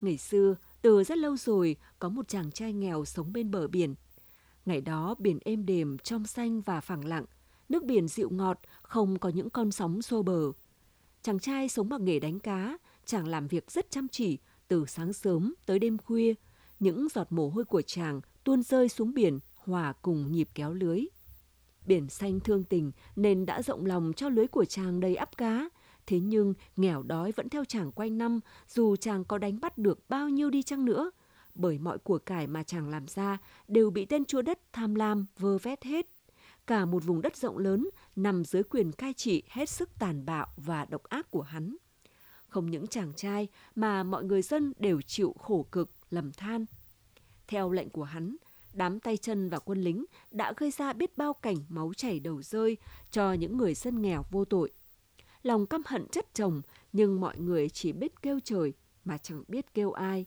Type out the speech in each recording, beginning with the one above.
Ngày xưa, từ rất lâu rồi, có một chàng trai nghèo sống bên bờ biển. Ngày đó biển êm đềm, trong xanh và phẳng lặng, nước biển dịu ngọt, không có những con sóng xô bờ. Chàng trai sống bằng nghề đánh cá, chàng làm việc rất chăm chỉ, từ sáng sớm tới đêm khuya. Những giọt mồ hôi của chàng tuôn rơi xuống biển, hòa cùng nhịp kéo lưới. Biển xanh thương tình nên đã rộng lòng cho lưới của chàng đầy ắp cá, Thế nhưng nghèo đói vẫn theo chàng quanh năm, dù chàng có đánh bắt được bao nhiêu đi chăng nữa. Bởi mọi của cải mà chàng làm ra đều bị tên chúa đất tham lam vơ vét hết. Cả một vùng đất rộng lớn nằm dưới quyền cai trị hết sức tàn bạo và độc ác của hắn. Không những chàng trai mà mọi người dân đều chịu khổ cực, lầm than. Theo lệnh của hắn, đám tay chân và quân lính đã gây ra biết bao cảnh máu chảy đầu rơi cho những người dân nghèo vô tội lòng căm hận chất chồng, nhưng mọi người chỉ biết kêu trời mà chẳng biết kêu ai.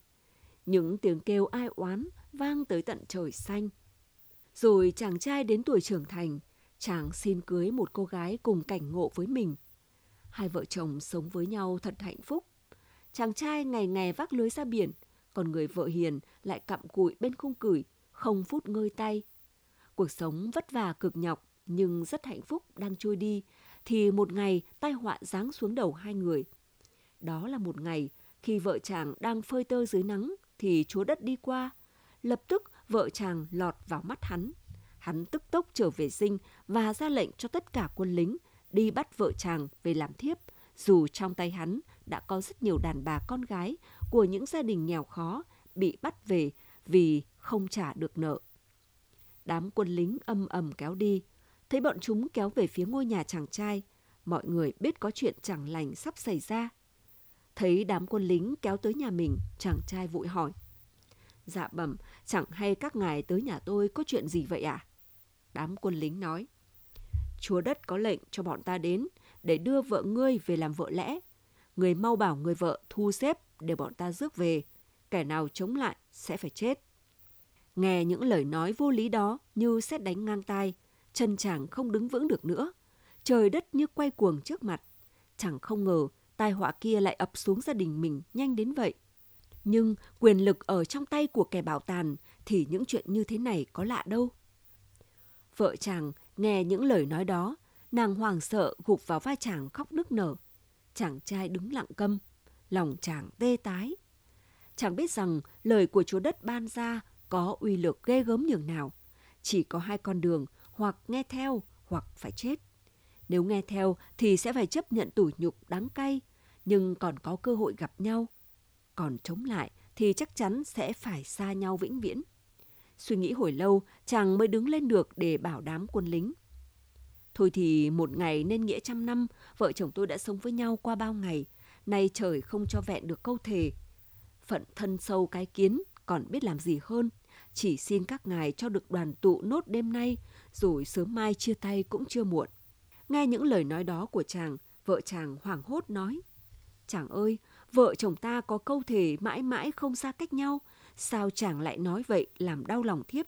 Những tiếng kêu ai oán vang tới tận trời xanh. Rồi chàng trai đến tuổi trưởng thành, chàng xin cưới một cô gái cùng cảnh ngộ với mình. Hai vợ chồng sống với nhau thật hạnh phúc. Chàng trai ngày ngày vác lưới ra biển, còn người vợ hiền lại cặm cụi bên khung cửi, không phút ngơi tay. Cuộc sống vất vả cực nhọc nhưng rất hạnh phúc đang trôi đi thì một ngày tai họa giáng xuống đầu hai người. Đó là một ngày khi vợ chàng đang phơi tơ dưới nắng thì chúa đất đi qua. Lập tức vợ chàng lọt vào mắt hắn. Hắn tức tốc trở về dinh và ra lệnh cho tất cả quân lính đi bắt vợ chàng về làm thiếp, dù trong tay hắn đã có rất nhiều đàn bà con gái của những gia đình nghèo khó bị bắt về vì không trả được nợ. Đám quân lính âm ầm kéo đi, Thấy bọn chúng kéo về phía ngôi nhà chàng trai, mọi người biết có chuyện chẳng lành sắp xảy ra. Thấy đám quân lính kéo tới nhà mình, chàng trai vội hỏi. Dạ bẩm, chẳng hay các ngài tới nhà tôi có chuyện gì vậy à? Đám quân lính nói. Chúa đất có lệnh cho bọn ta đến để đưa vợ ngươi về làm vợ lẽ. Người mau bảo người vợ thu xếp để bọn ta rước về. Kẻ nào chống lại sẽ phải chết. Nghe những lời nói vô lý đó như xét đánh ngang tai, chân chàng không đứng vững được nữa. Trời đất như quay cuồng trước mặt. Chẳng không ngờ tai họa kia lại ập xuống gia đình mình nhanh đến vậy. Nhưng quyền lực ở trong tay của kẻ bảo tàn thì những chuyện như thế này có lạ đâu. Vợ chàng nghe những lời nói đó, nàng hoàng sợ gục vào vai chàng khóc nức nở. Chàng trai đứng lặng câm, lòng chàng tê tái. Chàng biết rằng lời của chúa đất ban ra có uy lực ghê gớm nhường nào. Chỉ có hai con đường hoặc nghe theo hoặc phải chết. Nếu nghe theo thì sẽ phải chấp nhận tủi nhục đắng cay, nhưng còn có cơ hội gặp nhau. Còn chống lại thì chắc chắn sẽ phải xa nhau vĩnh viễn. Suy nghĩ hồi lâu, chàng mới đứng lên được để bảo đám quân lính. Thôi thì một ngày nên nghĩa trăm năm, vợ chồng tôi đã sống với nhau qua bao ngày. Nay trời không cho vẹn được câu thề. Phận thân sâu cái kiến, còn biết làm gì hơn. Chỉ xin các ngài cho được đoàn tụ nốt đêm nay, rồi sớm mai chia tay cũng chưa muộn. Nghe những lời nói đó của chàng, vợ chàng hoảng hốt nói. Chàng ơi, vợ chồng ta có câu thể mãi mãi không xa cách nhau, sao chàng lại nói vậy làm đau lòng thiếp?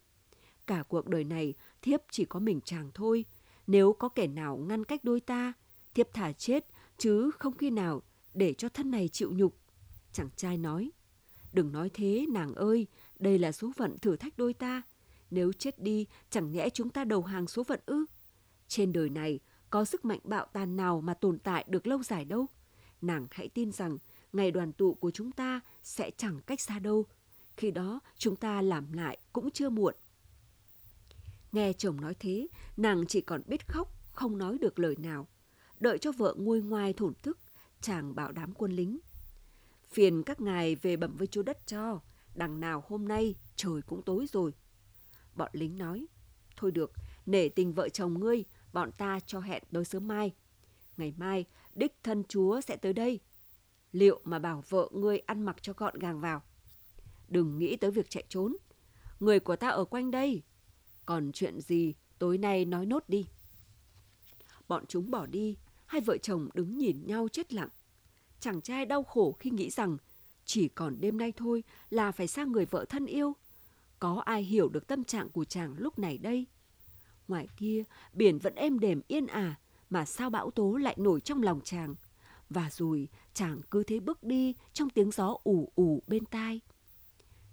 Cả cuộc đời này, thiếp chỉ có mình chàng thôi. Nếu có kẻ nào ngăn cách đôi ta, thiếp thả chết, chứ không khi nào để cho thân này chịu nhục. Chàng trai nói, đừng nói thế nàng ơi, đây là số phận thử thách đôi ta, nếu chết đi, chẳng nhẽ chúng ta đầu hàng số phận ư? Trên đời này, có sức mạnh bạo tàn nào mà tồn tại được lâu dài đâu. Nàng hãy tin rằng ngày đoàn tụ của chúng ta sẽ chẳng cách xa đâu. Khi đó chúng ta làm lại cũng chưa muộn. Nghe chồng nói thế, nàng chỉ còn biết khóc, không nói được lời nào. Đợi cho vợ nguôi ngoai thổn thức, chàng bảo đám quân lính. Phiền các ngài về bẩm với chúa đất cho, đằng nào hôm nay trời cũng tối rồi. Bọn lính nói, thôi được, nể tình vợ chồng ngươi, bọn ta cho hẹn tới sớm mai. Ngày mai, đích thân chúa sẽ tới đây. Liệu mà bảo vợ ngươi ăn mặc cho gọn gàng vào. Đừng nghĩ tới việc chạy trốn. Người của ta ở quanh đây. Còn chuyện gì, tối nay nói nốt đi. Bọn chúng bỏ đi, hai vợ chồng đứng nhìn nhau chết lặng. Chàng trai đau khổ khi nghĩ rằng chỉ còn đêm nay thôi là phải sang người vợ thân yêu có ai hiểu được tâm trạng của chàng lúc này đây? Ngoài kia, biển vẫn êm đềm yên ả, mà sao bão tố lại nổi trong lòng chàng. Và rồi, chàng cứ thế bước đi trong tiếng gió ủ ủ bên tai.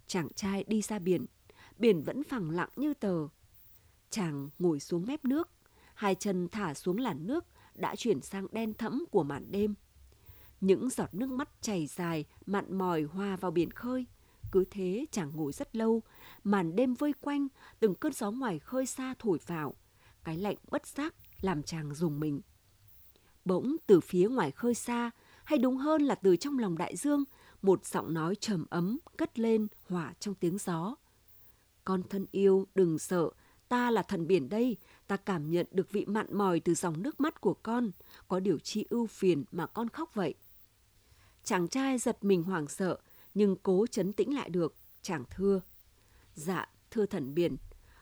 Chàng trai đi ra biển, biển vẫn phẳng lặng như tờ. Chàng ngồi xuống mép nước, hai chân thả xuống làn nước đã chuyển sang đen thẫm của màn đêm. Những giọt nước mắt chảy dài, mặn mòi hòa vào biển khơi. Cứ thế chàng ngồi rất lâu, màn đêm vây quanh, từng cơn gió ngoài khơi xa thổi vào. Cái lạnh bất giác làm chàng dùng mình. Bỗng từ phía ngoài khơi xa, hay đúng hơn là từ trong lòng đại dương, một giọng nói trầm ấm cất lên hòa trong tiếng gió. Con thân yêu, đừng sợ, ta là thần biển đây, ta cảm nhận được vị mặn mòi từ dòng nước mắt của con, có điều chi ưu phiền mà con khóc vậy. Chàng trai giật mình hoảng sợ, nhưng cố chấn tĩnh lại được, chàng thưa. Dạ, thưa thần biển,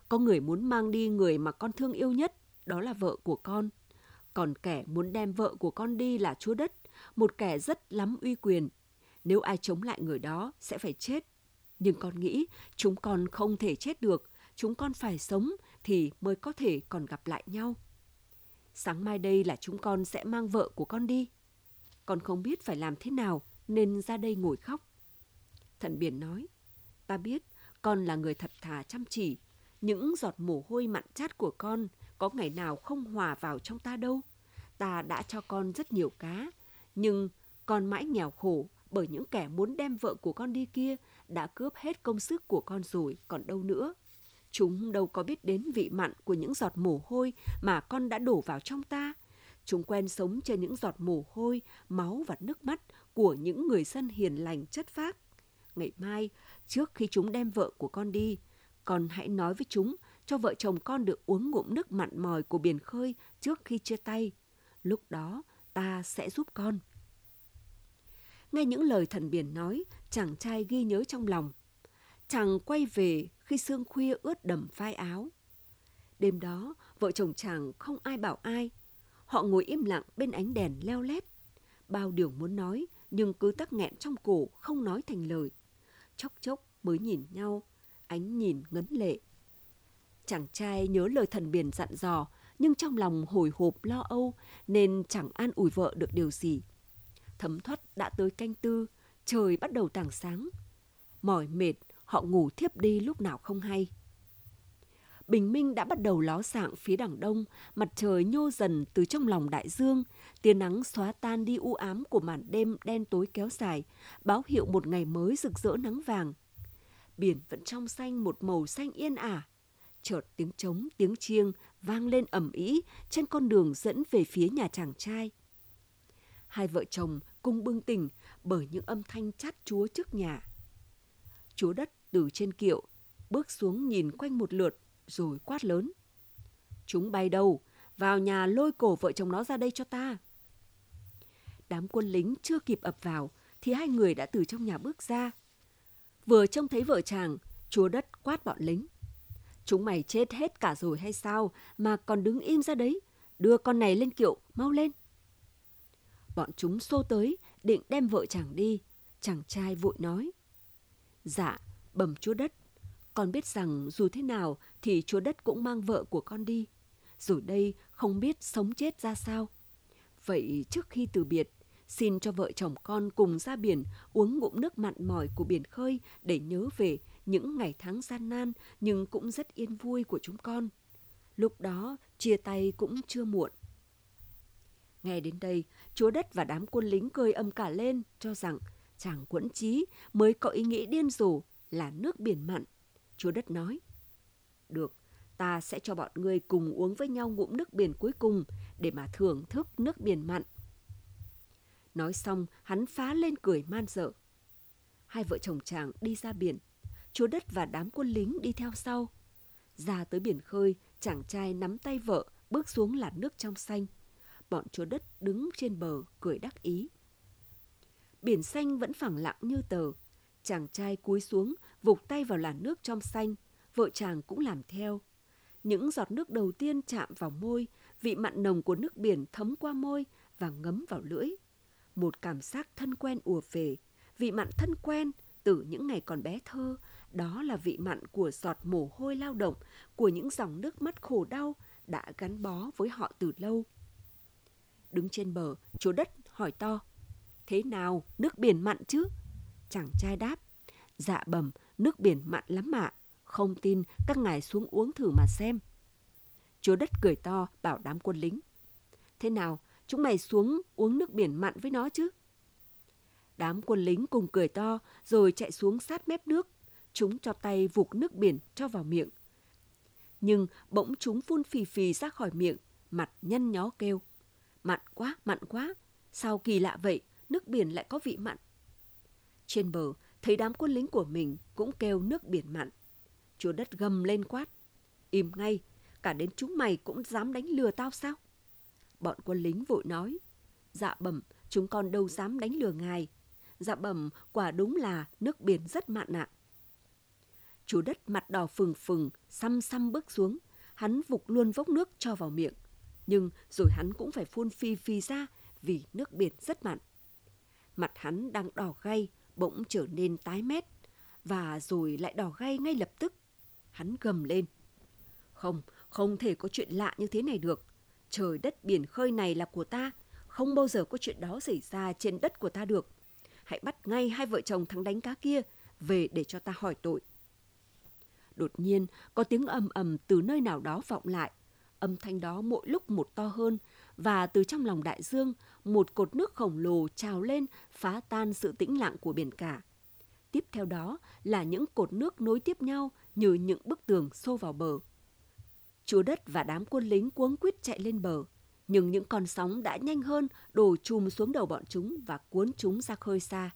có người muốn mang đi người mà con thương yêu nhất, đó là vợ của con. Còn kẻ muốn đem vợ của con đi là chúa đất, một kẻ rất lắm uy quyền. Nếu ai chống lại người đó sẽ phải chết. Nhưng con nghĩ chúng con không thể chết được, chúng con phải sống thì mới có thể còn gặp lại nhau. Sáng mai đây là chúng con sẽ mang vợ của con đi. Con không biết phải làm thế nào nên ra đây ngồi khóc. Thần biển nói, ta biết con là người thật thà chăm chỉ. Những giọt mồ hôi mặn chát của con có ngày nào không hòa vào trong ta đâu. Ta đã cho con rất nhiều cá, nhưng con mãi nghèo khổ bởi những kẻ muốn đem vợ của con đi kia đã cướp hết công sức của con rồi, còn đâu nữa. Chúng đâu có biết đến vị mặn của những giọt mồ hôi mà con đã đổ vào trong ta. Chúng quen sống trên những giọt mồ hôi, máu và nước mắt của những người dân hiền lành chất phác. Ngày mai, trước khi chúng đem vợ của con đi, con hãy nói với chúng cho vợ chồng con được uống ngụm nước mặn mòi của biển khơi trước khi chia tay. Lúc đó, ta sẽ giúp con. Nghe những lời thần biển nói, chàng trai ghi nhớ trong lòng. Chàng quay về khi sương khuya ướt đầm vai áo. Đêm đó, vợ chồng chàng không ai bảo ai. Họ ngồi im lặng bên ánh đèn leo lét. Bao điều muốn nói, nhưng cứ tắc nghẹn trong cổ, không nói thành lời. Chốc chốc mới nhìn nhau, ánh nhìn ngấn lệ. Chàng trai nhớ lời thần biển dặn dò, nhưng trong lòng hồi hộp lo âu nên chẳng an ủi vợ được điều gì. Thấm thoát đã tới canh tư, trời bắt đầu tảng sáng. Mỏi mệt, họ ngủ thiếp đi lúc nào không hay. Bình minh đã bắt đầu ló dạng phía đằng đông, mặt trời nhô dần từ trong lòng đại dương, tia nắng xóa tan đi u ám của màn đêm đen tối kéo dài, báo hiệu một ngày mới rực rỡ nắng vàng. Biển vẫn trong xanh một màu xanh yên ả. Chợt tiếng trống, tiếng chiêng vang lên ầm ĩ trên con đường dẫn về phía nhà chàng trai. Hai vợ chồng cùng bưng tỉnh bởi những âm thanh chát chúa trước nhà. Chúa đất từ trên kiệu, bước xuống nhìn quanh một lượt rồi quát lớn. Chúng bay đâu? Vào nhà lôi cổ vợ chồng nó ra đây cho ta. Đám quân lính chưa kịp ập vào thì hai người đã từ trong nhà bước ra. Vừa trông thấy vợ chàng, chúa đất quát bọn lính. Chúng mày chết hết cả rồi hay sao mà còn đứng im ra đấy? Đưa con này lên kiệu, mau lên. Bọn chúng xô tới, định đem vợ chàng đi. Chàng trai vội nói. Dạ, bẩm chúa đất. Con biết rằng dù thế nào thì chúa đất cũng mang vợ của con đi. Rồi đây không biết sống chết ra sao. Vậy trước khi từ biệt, xin cho vợ chồng con cùng ra biển uống ngụm nước mặn mỏi của biển khơi để nhớ về những ngày tháng gian nan nhưng cũng rất yên vui của chúng con. Lúc đó chia tay cũng chưa muộn. Nghe đến đây, chúa đất và đám quân lính cười âm cả lên, cho rằng chàng quẫn trí mới có ý nghĩ điên rồ là nước biển mặn. Chúa đất nói, được, ta sẽ cho bọn ngươi cùng uống với nhau ngụm nước biển cuối cùng để mà thưởng thức nước biển mặn. Nói xong, hắn phá lên cười man dợ. Hai vợ chồng chàng đi ra biển, chúa đất và đám quân lính đi theo sau. Ra tới biển khơi, chàng trai nắm tay vợ, bước xuống làn nước trong xanh. Bọn chúa đất đứng trên bờ, cười đắc ý. Biển xanh vẫn phẳng lặng như tờ. Chàng trai cúi xuống, vụt tay vào làn nước trong xanh. Vợ chàng cũng làm theo. Những giọt nước đầu tiên chạm vào môi, vị mặn nồng của nước biển thấm qua môi và ngấm vào lưỡi. Một cảm giác thân quen ùa về, vị mặn thân quen từ những ngày còn bé thơ, đó là vị mặn của giọt mồ hôi lao động, của những dòng nước mắt khổ đau đã gắn bó với họ từ lâu. Đứng trên bờ, chúa đất hỏi to. Thế nào, nước biển mặn chứ? Chàng trai đáp. Dạ bẩm, nước biển mặn lắm ạ. Không tin, các ngài xuống uống thử mà xem. Chúa đất cười to bảo đám quân lính. Thế nào, chúng mày xuống uống nước biển mặn với nó chứ? Đám quân lính cùng cười to rồi chạy xuống sát mép nước. Chúng cho tay vụt nước biển cho vào miệng. Nhưng bỗng chúng phun phì phì ra khỏi miệng, mặt nhăn nhó kêu. Mặn quá, mặn quá. Sao kỳ lạ vậy, nước biển lại có vị mặn. Trên bờ, thấy đám quân lính của mình cũng kêu nước biển mặn. Chúa đất gầm lên quát. Im ngay, cả đến chúng mày cũng dám đánh lừa tao sao? Bọn quân lính vội nói. Dạ bẩm, chúng con đâu dám đánh lừa ngài. Dạ bẩm, quả đúng là nước biển rất mặn ạ. Chú đất mặt đỏ phừng phừng, xăm xăm bước xuống. Hắn vục luôn vốc nước cho vào miệng. Nhưng rồi hắn cũng phải phun phi phi ra vì nước biển rất mặn. Mặt hắn đang đỏ gay, bỗng trở nên tái mét. Và rồi lại đỏ gay ngay lập tức. Hắn gầm lên. Không, không thể có chuyện lạ như thế này được. Trời đất biển khơi này là của ta. Không bao giờ có chuyện đó xảy ra trên đất của ta được. Hãy bắt ngay hai vợ chồng thằng đánh cá kia về để cho ta hỏi tội. Đột nhiên, có tiếng ầm ầm từ nơi nào đó vọng lại. Âm thanh đó mỗi lúc một to hơn, và từ trong lòng đại dương, một cột nước khổng lồ trào lên phá tan sự tĩnh lặng của biển cả. Tiếp theo đó là những cột nước nối tiếp nhau như những bức tường xô vào bờ. Chúa đất và đám quân lính cuống quýt chạy lên bờ, nhưng những con sóng đã nhanh hơn đổ chùm xuống đầu bọn chúng và cuốn chúng ra khơi xa.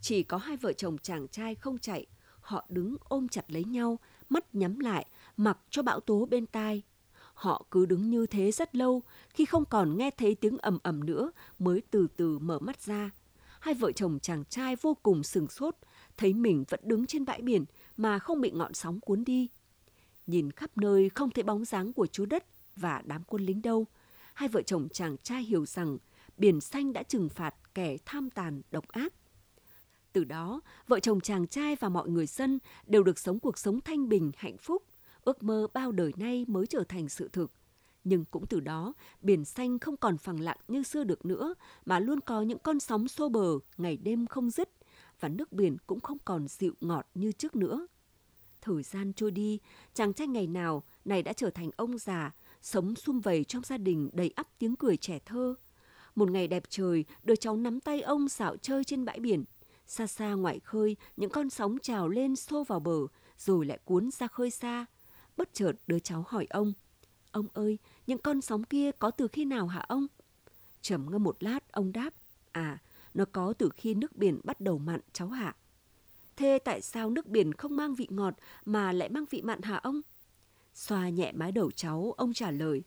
Chỉ có hai vợ chồng chàng trai không chạy, họ đứng ôm chặt lấy nhau, mắt nhắm lại, mặc cho bão tố bên tai. Họ cứ đứng như thế rất lâu, khi không còn nghe thấy tiếng ầm ầm nữa mới từ từ mở mắt ra. Hai vợ chồng chàng trai vô cùng sừng sốt, thấy mình vẫn đứng trên bãi biển mà không bị ngọn sóng cuốn đi. Nhìn khắp nơi không thấy bóng dáng của chú đất và đám quân lính đâu. Hai vợ chồng chàng trai hiểu rằng biển xanh đã trừng phạt kẻ tham tàn độc ác. Từ đó, vợ chồng chàng trai và mọi người dân đều được sống cuộc sống thanh bình, hạnh phúc, ước mơ bao đời nay mới trở thành sự thực. Nhưng cũng từ đó, biển xanh không còn phẳng lặng như xưa được nữa, mà luôn có những con sóng xô bờ, ngày đêm không dứt, và nước biển cũng không còn dịu ngọt như trước nữa. Thời gian trôi đi, chàng trai ngày nào này đã trở thành ông già, sống sum vầy trong gia đình đầy ắp tiếng cười trẻ thơ. Một ngày đẹp trời, đứa cháu nắm tay ông xạo chơi trên bãi biển. Xa xa ngoại khơi, những con sóng trào lên xô vào bờ, rồi lại cuốn ra khơi xa. Bất chợt đứa cháu hỏi ông, Ông ơi, những con sóng kia có từ khi nào hả ông? Trầm ngâm một lát, ông đáp, À, nó có từ khi nước biển bắt đầu mặn cháu hạ. Thế tại sao nước biển không mang vị ngọt mà lại mang vị mặn hả ông? Xoa nhẹ mái đầu cháu, ông trả lời.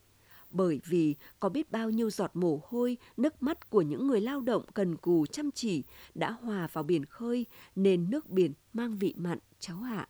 Bởi vì có biết bao nhiêu giọt mồ hôi, nước mắt của những người lao động cần cù chăm chỉ đã hòa vào biển khơi nên nước biển mang vị mặn cháu hạ.